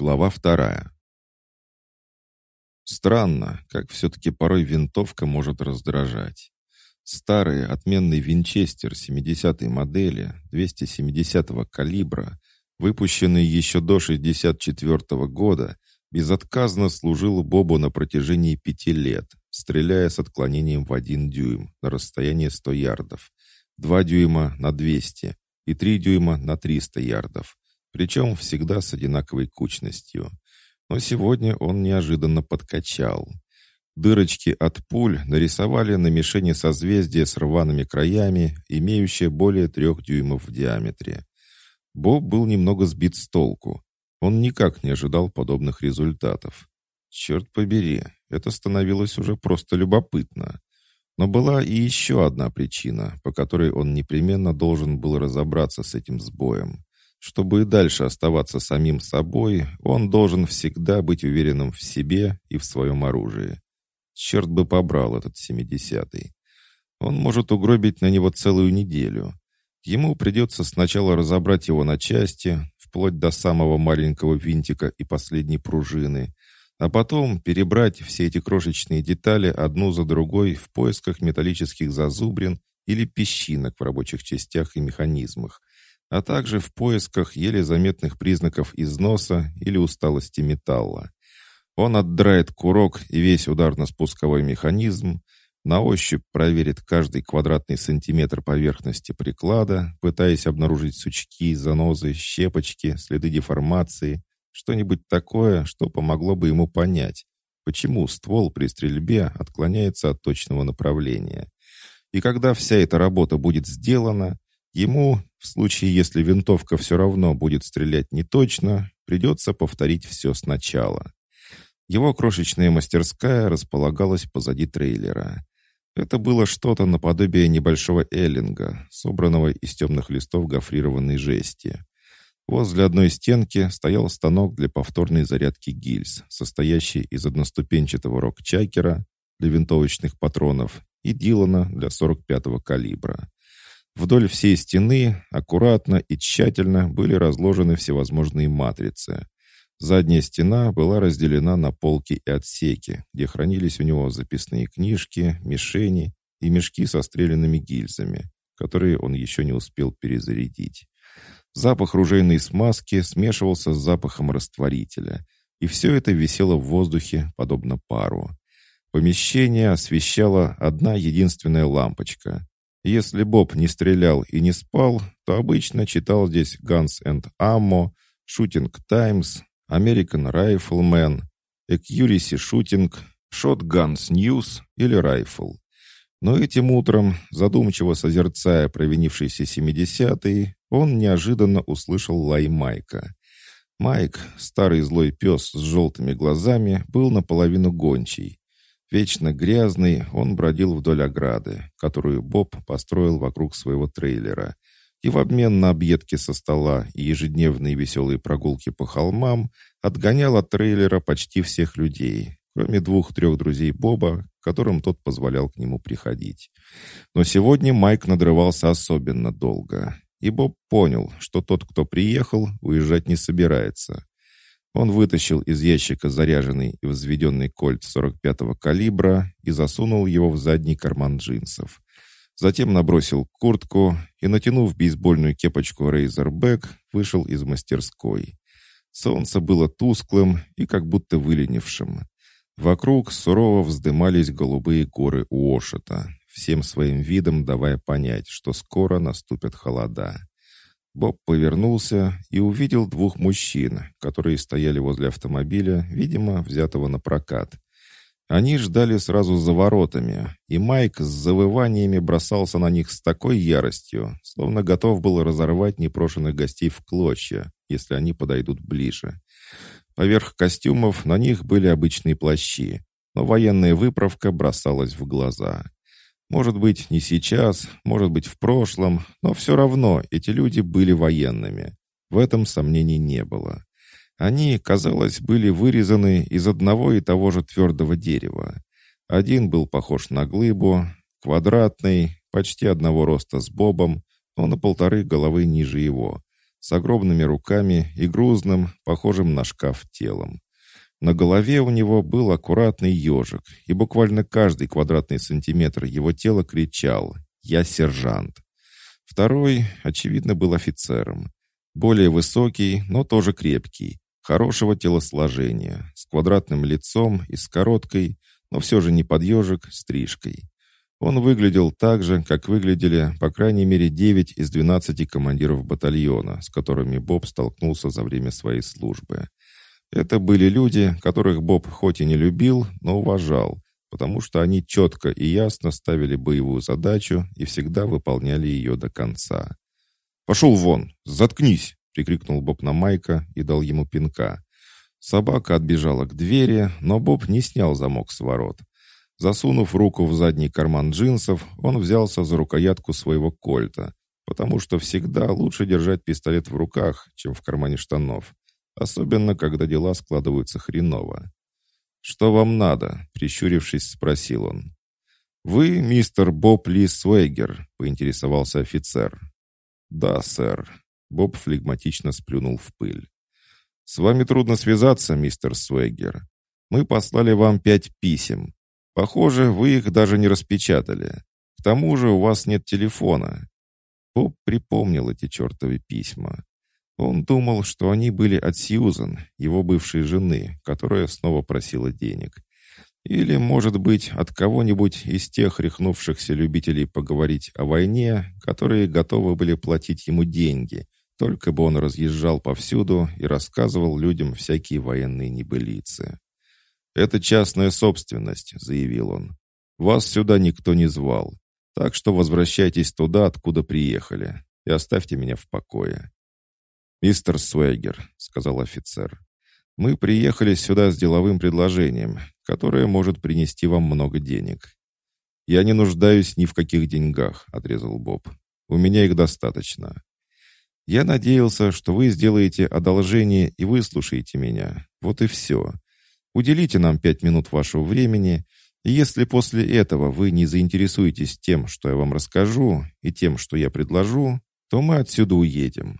Глава вторая. Странно, как все-таки порой винтовка может раздражать. Старый отменный винчестер 70-й модели 270-го калибра, выпущенный еще до 64 -го года, безотказно служил Бобу на протяжении пяти лет, стреляя с отклонением в один дюйм на расстояние 100 ярдов, 2 дюйма на 200 и 3 дюйма на 300 ярдов причем всегда с одинаковой кучностью. Но сегодня он неожиданно подкачал. Дырочки от пуль нарисовали на мишени созвездие с рваными краями, имеющее более трех дюймов в диаметре. Боб был немного сбит с толку. Он никак не ожидал подобных результатов. Черт побери, это становилось уже просто любопытно. Но была и еще одна причина, по которой он непременно должен был разобраться с этим сбоем. Чтобы и дальше оставаться самим собой, он должен всегда быть уверенным в себе и в своем оружии. Черт бы побрал этот семидесятый. Он может угробить на него целую неделю. Ему придется сначала разобрать его на части, вплоть до самого маленького винтика и последней пружины, а потом перебрать все эти крошечные детали одну за другой в поисках металлических зазубрин или песчинок в рабочих частях и механизмах, а также в поисках еле заметных признаков износа или усталости металла. Он отдрает курок и весь ударно-спусковой механизм, на ощупь проверит каждый квадратный сантиметр поверхности приклада, пытаясь обнаружить сучки, занозы, щепочки, следы деформации, что-нибудь такое, что помогло бы ему понять, почему ствол при стрельбе отклоняется от точного направления. И когда вся эта работа будет сделана, ему в случае, если винтовка все равно будет стрелять не точно, придется повторить все сначала. Его крошечная мастерская располагалась позади трейлера. Это было что-то наподобие небольшого эллинга, собранного из темных листов гофрированной жести. Возле одной стенки стоял станок для повторной зарядки гильз, состоящий из одноступенчатого рок-чакера для винтовочных патронов и Дилана для 45-го калибра. Вдоль всей стены аккуратно и тщательно были разложены всевозможные матрицы. Задняя стена была разделена на полки и отсеки, где хранились у него записные книжки, мишени и мешки со стрелянными гильзами, которые он еще не успел перезарядить. Запах ружейной смазки смешивался с запахом растворителя, и все это висело в воздухе, подобно пару. Помещение освещала одна единственная лампочка. Если Боб не стрелял и не спал, то обычно читал здесь Guns and Ammo, Shooting Times, American Rifleman, Accuracy Shooting, Shotguns News или Rifle. Но этим утром, задумчиво созерцая провинившийся 70-й, он неожиданно услышал лай Майка. Майк, старый злой пес с желтыми глазами, был наполовину гончий. Вечно грязный, он бродил вдоль ограды, которую Боб построил вокруг своего трейлера. И в обмен на объедки со стола и ежедневные веселые прогулки по холмам отгонял от трейлера почти всех людей, кроме двух-трех друзей Боба, которым тот позволял к нему приходить. Но сегодня Майк надрывался особенно долго, и Боб понял, что тот, кто приехал, уезжать не собирается. Он вытащил из ящика заряженный и взведенный кольт 45-го калибра и засунул его в задний карман джинсов. Затем набросил куртку и, натянув бейсбольную кепочку Razorback, вышел из мастерской. Солнце было тусклым и как будто выленившим. Вокруг сурово вздымались голубые горы Уошета, всем своим видом давая понять, что скоро наступят холода. Боб повернулся и увидел двух мужчин, которые стояли возле автомобиля, видимо, взятого на прокат. Они ждали сразу за воротами, и Майк с завываниями бросался на них с такой яростью, словно готов был разорвать непрошенных гостей в клочья, если они подойдут ближе. Поверх костюмов на них были обычные плащи, но военная выправка бросалась в глаза. Может быть, не сейчас, может быть, в прошлом, но все равно эти люди были военными. В этом сомнений не было. Они, казалось, были вырезаны из одного и того же твердого дерева. Один был похож на глыбу, квадратный, почти одного роста с Бобом, но на полторы головы ниже его. с огромными руками и грузным, похожим на шкаф телом. На голове у него был аккуратный ежик, и буквально каждый квадратный сантиметр его тела кричал «Я сержант». Второй, очевидно, был офицером. Более высокий, но тоже крепкий, хорошего телосложения, с квадратным лицом и с короткой, но все же не под ежик, стрижкой. Он выглядел так же, как выглядели, по крайней мере, 9 из 12 командиров батальона, с которыми Боб столкнулся за время своей службы. Это были люди, которых Боб хоть и не любил, но уважал, потому что они четко и ясно ставили боевую задачу и всегда выполняли ее до конца. «Пошел вон! Заткнись!» — прикрикнул Боб на Майка и дал ему пинка. Собака отбежала к двери, но Боб не снял замок с ворот. Засунув руку в задний карман джинсов, он взялся за рукоятку своего кольта, потому что всегда лучше держать пистолет в руках, чем в кармане штанов, особенно когда дела складываются хреново. «Что вам надо?» — прищурившись, спросил он. «Вы мистер Боб Ли Суэгер?» — поинтересовался офицер. «Да, сэр». Боб флегматично сплюнул в пыль. «С вами трудно связаться, мистер Суэгер. Мы послали вам пять писем. Похоже, вы их даже не распечатали. К тому же у вас нет телефона». Боб припомнил эти чертовы письма. Он думал, что они были от Сьюзен, его бывшей жены, которая снова просила денег. Или, может быть, от кого-нибудь из тех рехнувшихся любителей поговорить о войне, которые готовы были платить ему деньги, только бы он разъезжал повсюду и рассказывал людям всякие военные небылицы. «Это частная собственность», — заявил он. «Вас сюда никто не звал, так что возвращайтесь туда, откуда приехали, и оставьте меня в покое. «Мистер Свегер», — сказал офицер, — «мы приехали сюда с деловым предложением, которое может принести вам много денег». «Я не нуждаюсь ни в каких деньгах», — отрезал Боб. «У меня их достаточно». «Я надеялся, что вы сделаете одолжение и выслушаете меня. Вот и все. Уделите нам пять минут вашего времени, и если после этого вы не заинтересуетесь тем, что я вам расскажу, и тем, что я предложу, то мы отсюда уедем.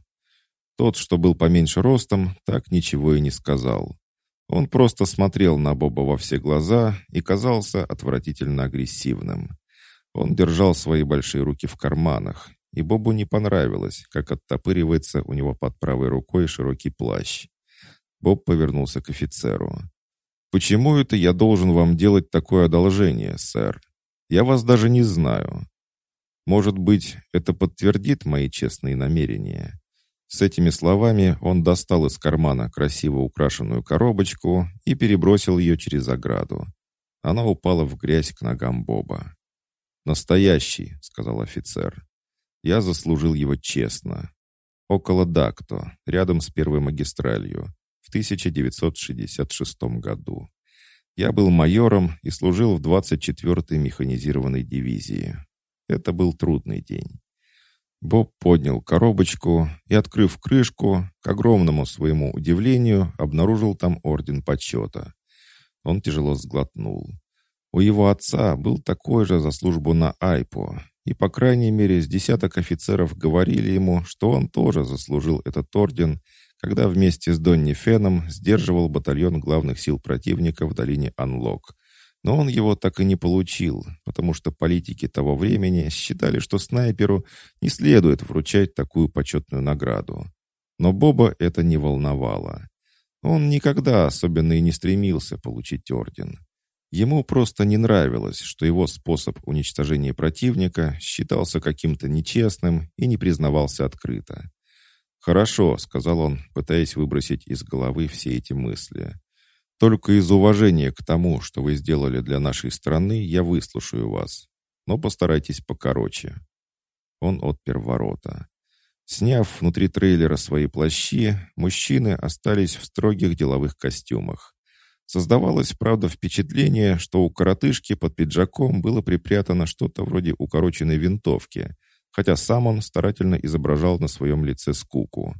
Тот, что был поменьше ростом, так ничего и не сказал. Он просто смотрел на Боба во все глаза и казался отвратительно агрессивным. Он держал свои большие руки в карманах, и Бобу не понравилось, как оттопыривается у него под правой рукой широкий плащ. Боб повернулся к офицеру. «Почему это я должен вам делать такое одолжение, сэр? Я вас даже не знаю. Может быть, это подтвердит мои честные намерения?» С этими словами он достал из кармана красиво украшенную коробочку и перебросил ее через ограду. Она упала в грязь к ногам Боба. «Настоящий», — сказал офицер. «Я заслужил его честно. Около Дакто, рядом с первой магистралью, в 1966 году. Я был майором и служил в 24-й механизированной дивизии. Это был трудный день. Боб поднял коробочку и, открыв крышку, к огромному своему удивлению, обнаружил там орден почета. Он тяжело сглотнул. У его отца был такой же за службу на Айпо, и, по крайней мере, с десяток офицеров говорили ему, что он тоже заслужил этот орден, когда вместе с Донни Феном сдерживал батальон главных сил противника в долине Анлок, но он его так и не получил, потому что политики того времени считали, что снайперу не следует вручать такую почетную награду. Но Боба это не волновало. Он никогда особенно и не стремился получить орден. Ему просто не нравилось, что его способ уничтожения противника считался каким-то нечестным и не признавался открыто. «Хорошо», — сказал он, пытаясь выбросить из головы все эти мысли. Только из уважения к тому, что вы сделали для нашей страны, я выслушаю вас. Но постарайтесь покороче». Он отпер ворота. Сняв внутри трейлера свои плащи, мужчины остались в строгих деловых костюмах. Создавалось, правда, впечатление, что у коротышки под пиджаком было припрятано что-то вроде укороченной винтовки, хотя сам он старательно изображал на своем лице скуку.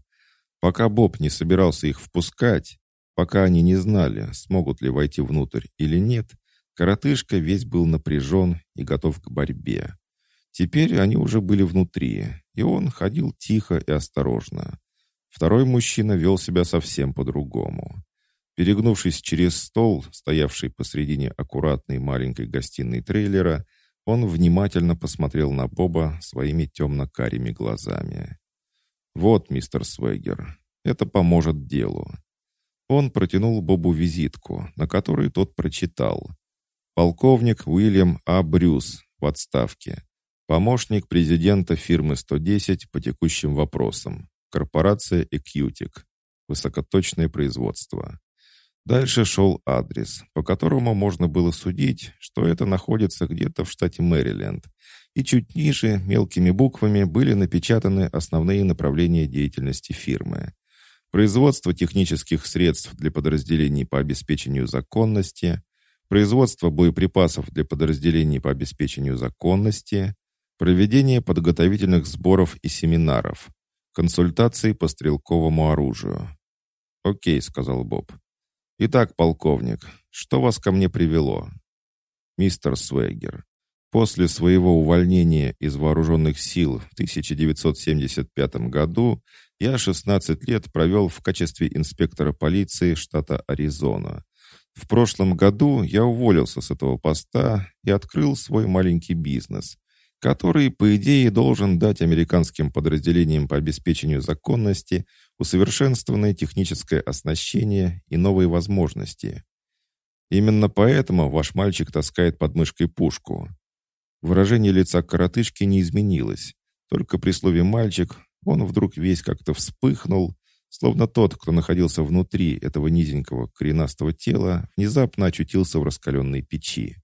Пока Боб не собирался их впускать, Пока они не знали, смогут ли войти внутрь или нет, коротышка весь был напряжен и готов к борьбе. Теперь они уже были внутри, и он ходил тихо и осторожно. Второй мужчина вел себя совсем по-другому. Перегнувшись через стол, стоявший посредине аккуратной маленькой гостиной трейлера, он внимательно посмотрел на Боба своими темно-карими глазами. «Вот, мистер Свегер, это поможет делу». Он протянул Бобу визитку, на которой тот прочитал. «Полковник Уильям А. Брюс в отставке. Помощник президента фирмы 110 по текущим вопросам. Корпорация «Экьютик». Высокоточное производство. Дальше шел адрес, по которому можно было судить, что это находится где-то в штате Мэриленд. И чуть ниже, мелкими буквами, были напечатаны основные направления деятельности фирмы. Производство технических средств для подразделений по обеспечению законности, производство боеприпасов для подразделений по обеспечению законности, проведение подготовительных сборов и семинаров, консультации по стрелковому оружию. «Окей», — сказал Боб. «Итак, полковник, что вас ко мне привело?» «Мистер Свегер, после своего увольнения из вооруженных сил в 1975 году я 16 лет провел в качестве инспектора полиции штата Аризона. В прошлом году я уволился с этого поста и открыл свой маленький бизнес — который, по идее, должен дать американским подразделениям по обеспечению законности усовершенствованное техническое оснащение и новые возможности. Именно поэтому ваш мальчик таскает под мышкой пушку. Выражение лица коротышки не изменилось, только при слове «мальчик» он вдруг весь как-то вспыхнул, словно тот, кто находился внутри этого низенького коренастого тела, внезапно очутился в раскаленной печи.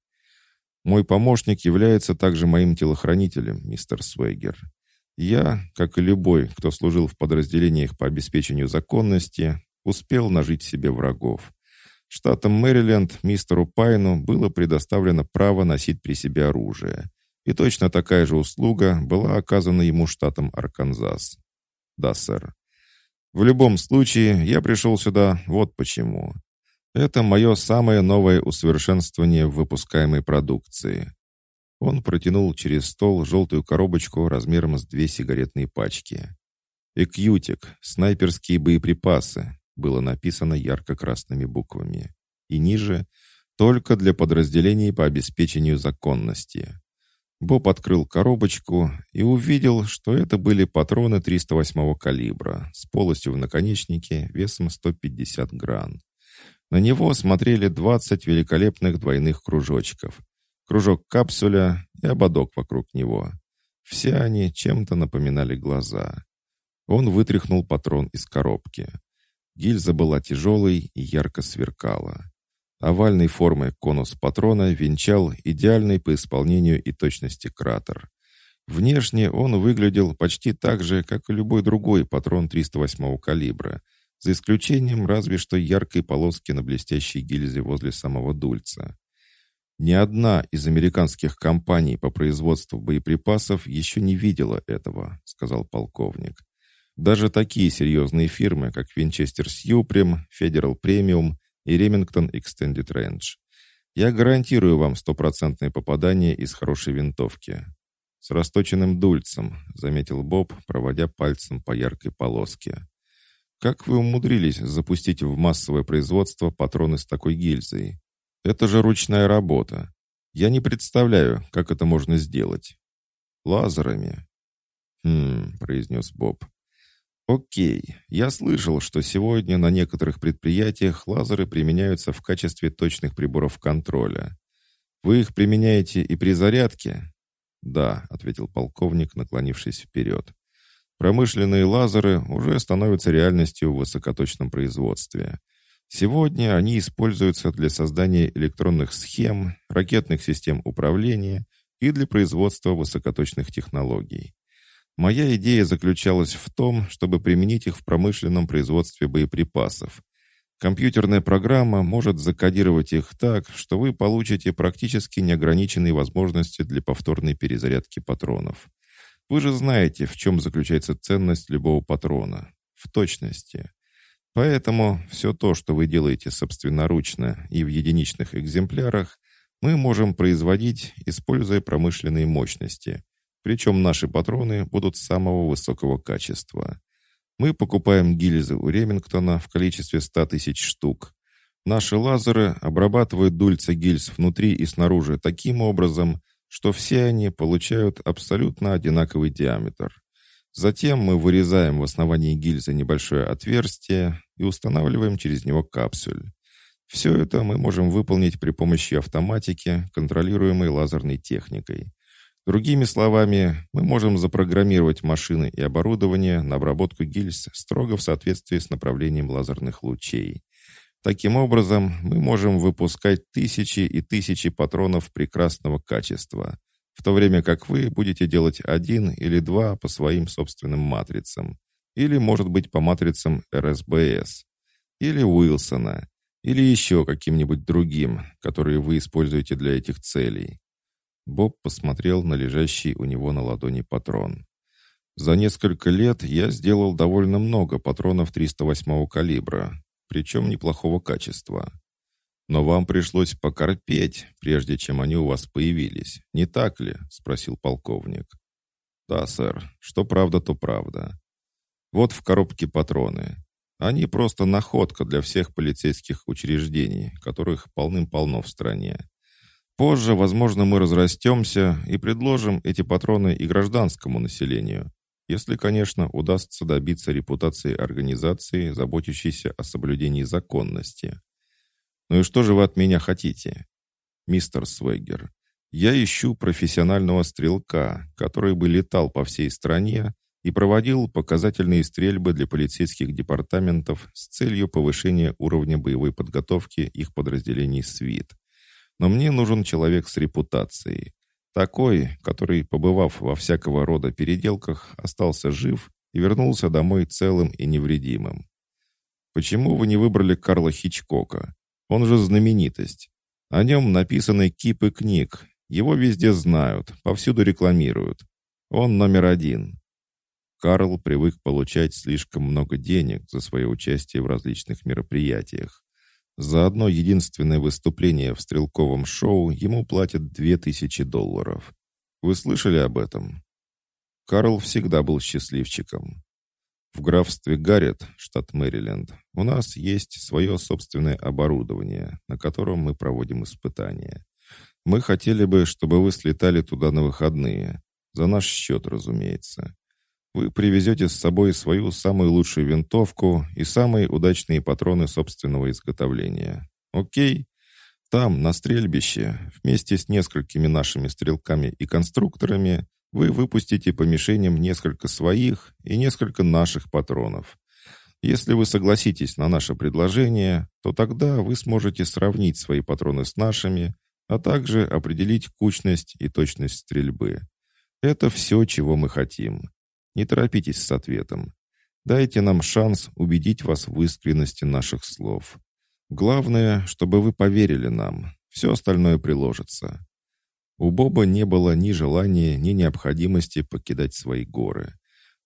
Мой помощник является также моим телохранителем, мистер Свейгер. Я, как и любой, кто служил в подразделениях по обеспечению законности, успел нажить себе врагов. Штатом Мэриленд мистеру Пайну было предоставлено право носить при себе оружие. И точно такая же услуга была оказана ему штатом Арканзас. Да, сэр. В любом случае, я пришел сюда вот почему. Это мое самое новое усовершенствование в выпускаемой продукции. Он протянул через стол желтую коробочку размером с две сигаретные пачки. «Экьютик. Снайперские боеприпасы», было написано ярко-красными буквами. И ниже «Только для подразделений по обеспечению законности». Боб открыл коробочку и увидел, что это были патроны 308 калибра с полостью в наконечнике весом 150 гран. На него смотрели 20 великолепных двойных кружочков. Кружок капсуля и ободок вокруг него. Все они чем-то напоминали глаза. Он вытряхнул патрон из коробки. Гильза была тяжелой и ярко сверкала. Овальной формы конус патрона венчал идеальный по исполнению и точности кратер. Внешне он выглядел почти так же, как и любой другой патрон 308 калибра — за исключением разве что яркой полоски на блестящей гильзе возле самого дульца. Ни одна из американских компаний по производству боеприпасов еще не видела этого, сказал полковник. Даже такие серьезные фирмы, как Winchester Supreme, Federal Premium и Remington Extended Range. Я гарантирую вам стопроцентное попадание из хорошей винтовки. С расточенным дульцем, заметил Боб, проводя пальцем по яркой полоске. Как вы умудрились запустить в массовое производство патроны с такой гильзой? Это же ручная работа. Я не представляю, как это можно сделать. Лазерами. Хм, произнес Боб. Окей, я слышал, что сегодня на некоторых предприятиях лазеры применяются в качестве точных приборов контроля. Вы их применяете и при зарядке? Да, ответил полковник, наклонившись вперед. Промышленные лазеры уже становятся реальностью в высокоточном производстве. Сегодня они используются для создания электронных схем, ракетных систем управления и для производства высокоточных технологий. Моя идея заключалась в том, чтобы применить их в промышленном производстве боеприпасов. Компьютерная программа может закодировать их так, что вы получите практически неограниченные возможности для повторной перезарядки патронов. Вы же знаете, в чем заключается ценность любого патрона. В точности. Поэтому все то, что вы делаете собственноручно и в единичных экземплярах, мы можем производить, используя промышленные мощности. Причем наши патроны будут самого высокого качества. Мы покупаем гильзы у Ремингтона в количестве 100 тысяч штук. Наши лазеры обрабатывают дульца гильз внутри и снаружи таким образом, что все они получают абсолютно одинаковый диаметр. Затем мы вырезаем в основании гильзы небольшое отверстие и устанавливаем через него капсуль. Все это мы можем выполнить при помощи автоматики, контролируемой лазерной техникой. Другими словами, мы можем запрограммировать машины и оборудование на обработку гильз строго в соответствии с направлением лазерных лучей. Таким образом, мы можем выпускать тысячи и тысячи патронов прекрасного качества, в то время как вы будете делать один или два по своим собственным матрицам, или, может быть, по матрицам РСБС, или Уилсона, или еще каким-нибудь другим, которые вы используете для этих целей. Боб посмотрел на лежащий у него на ладони патрон. За несколько лет я сделал довольно много патронов 308 калибра, причем неплохого качества. Но вам пришлось покорпеть, прежде чем они у вас появились, не так ли? спросил полковник. Да, сэр. Что правда, то правда. Вот в коробке патроны. Они просто находка для всех полицейских учреждений, которых полным-полно в стране. Позже, возможно, мы разрастемся и предложим эти патроны и гражданскому населению, если, конечно, удастся добиться репутации организации, заботящейся о соблюдении законности. Ну и что же вы от меня хотите? Мистер Свегер, я ищу профессионального стрелка, который бы летал по всей стране и проводил показательные стрельбы для полицейских департаментов с целью повышения уровня боевой подготовки их подразделений СВИТ. Но мне нужен человек с репутацией. Такой, который, побывав во всякого рода переделках, остался жив и вернулся домой целым и невредимым. Почему вы не выбрали Карла Хичкока? Он же знаменитость. О нем написаны кипы книг. Его везде знают, повсюду рекламируют. Он номер один. Карл привык получать слишком много денег за свое участие в различных мероприятиях. За одно единственное выступление в стрелковом шоу ему платят две тысячи долларов. Вы слышали об этом? Карл всегда был счастливчиком. В графстве Гаррет, штат Мэриленд, у нас есть свое собственное оборудование, на котором мы проводим испытания. Мы хотели бы, чтобы вы слетали туда на выходные. За наш счет, разумеется. Вы привезете с собой свою самую лучшую винтовку и самые удачные патроны собственного изготовления. Окей? Там, на стрельбище, вместе с несколькими нашими стрелками и конструкторами, вы выпустите по мишеням несколько своих и несколько наших патронов. Если вы согласитесь на наше предложение, то тогда вы сможете сравнить свои патроны с нашими, а также определить кучность и точность стрельбы. Это все, чего мы хотим. Не торопитесь с ответом. Дайте нам шанс убедить вас в искренности наших слов. Главное, чтобы вы поверили нам. Все остальное приложится. У Боба не было ни желания, ни необходимости покидать свои горы.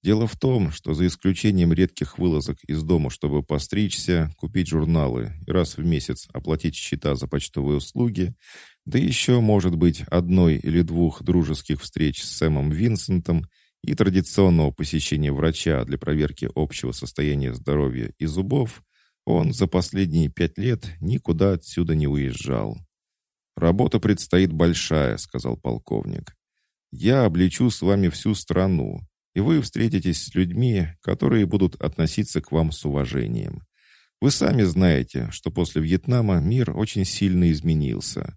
Дело в том, что за исключением редких вылазок из дома, чтобы постричься, купить журналы и раз в месяц оплатить счета за почтовые услуги, да еще, может быть, одной или двух дружеских встреч с Сэмом Винсентом и традиционного посещения врача для проверки общего состояния здоровья и зубов, он за последние пять лет никуда отсюда не уезжал. «Работа предстоит большая», — сказал полковник. «Я облечу с вами всю страну, и вы встретитесь с людьми, которые будут относиться к вам с уважением. Вы сами знаете, что после Вьетнама мир очень сильно изменился.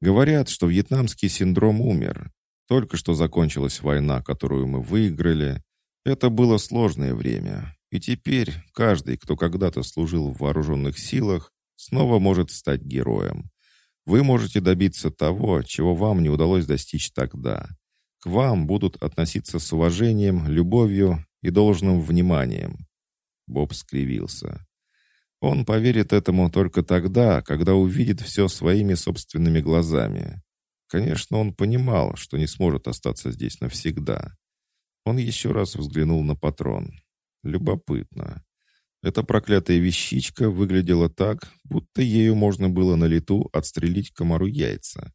Говорят, что вьетнамский синдром умер, только что закончилась война, которую мы выиграли. Это было сложное время. И теперь каждый, кто когда-то служил в вооруженных силах, снова может стать героем. Вы можете добиться того, чего вам не удалось достичь тогда. К вам будут относиться с уважением, любовью и должным вниманием. Боб скривился. Он поверит этому только тогда, когда увидит все своими собственными глазами. Конечно, он понимал, что не сможет остаться здесь навсегда. Он еще раз взглянул на патрон. Любопытно. Эта проклятая вещичка выглядела так, будто ею можно было на лету отстрелить комару яйца.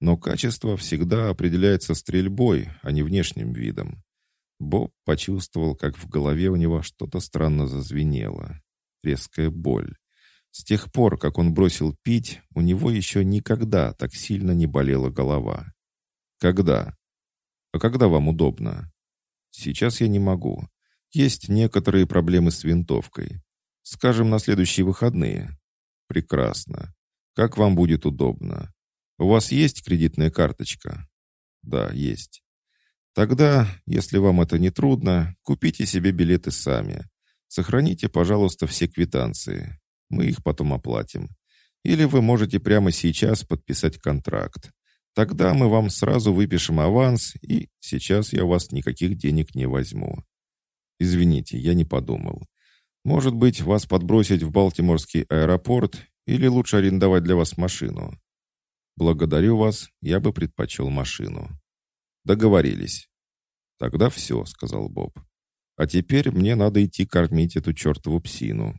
Но качество всегда определяется стрельбой, а не внешним видом. Боб почувствовал, как в голове у него что-то странно зазвенело. Резкая боль. С тех пор, как он бросил пить, у него еще никогда так сильно не болела голова. Когда? А когда вам удобно? Сейчас я не могу. Есть некоторые проблемы с винтовкой. Скажем, на следующие выходные. Прекрасно. Как вам будет удобно? У вас есть кредитная карточка? Да, есть. Тогда, если вам это не трудно, купите себе билеты сами. Сохраните, пожалуйста, все квитанции. Мы их потом оплатим. Или вы можете прямо сейчас подписать контракт. Тогда мы вам сразу выпишем аванс, и сейчас я у вас никаких денег не возьму. Извините, я не подумал. Может быть, вас подбросить в Балтиморский аэропорт или лучше арендовать для вас машину? Благодарю вас, я бы предпочел машину. «Договорились». «Тогда все», — сказал Боб. «А теперь мне надо идти кормить эту чертову псину.